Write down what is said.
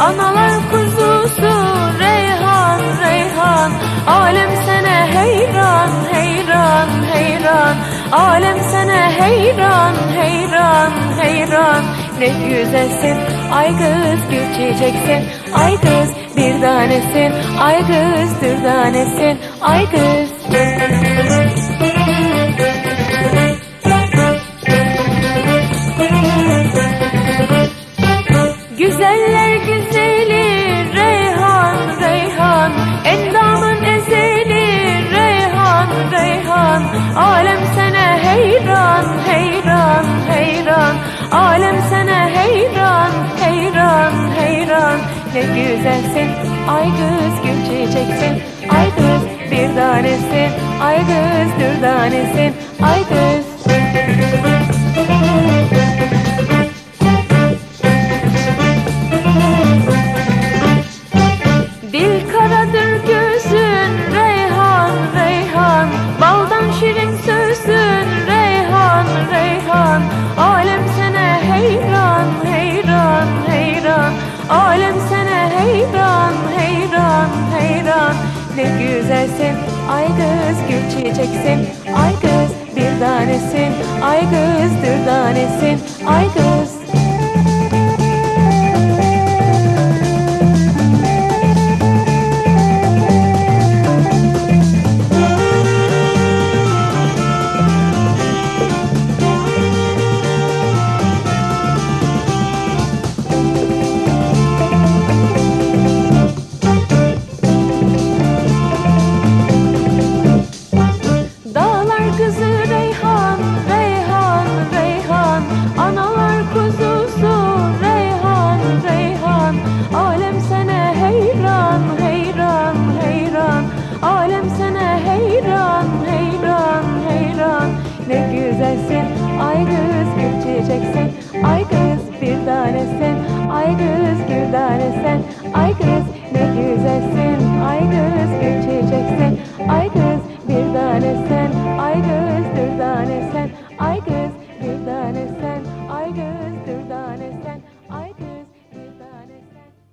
Analar kuzusu Reyhan Reyhan. Alem sana heyran heyran heyran. Alem sana heyran heyran heyran. Ne güzelsin ay kız gül çiçeksin. Ay kız bir tanesin ay kız dürdanesin Ay kız. Ne güzelsin. Ay kız gül çiçeksin. Ay kız bir tanesin. Ay kız bir tanesin. Ay kız Dil karadır gözün Reyhan Reyhan. Baldan şirin sözün Reyhan Reyhan. Alem sana heyran heyran heyran. Alem sana Ne güzelsin. Ay kız gül çiçeksin. Ay kız bir tanesin. Ay kız bir tanesin. Ay kız ne güzelsin. Ay kız gül çiçeksin. Ay kız bir tanesin. Ay kız gül tanesin. Ay kız